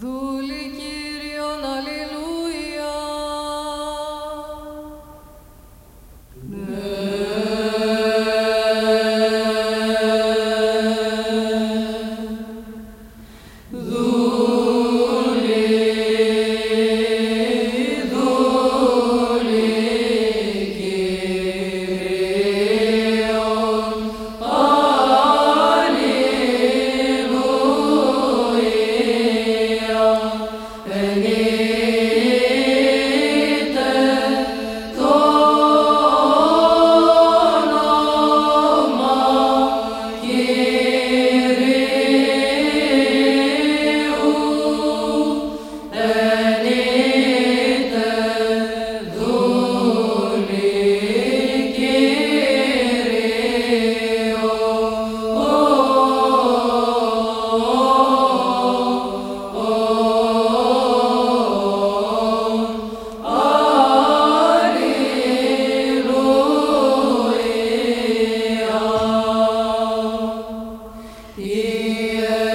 do Yeah.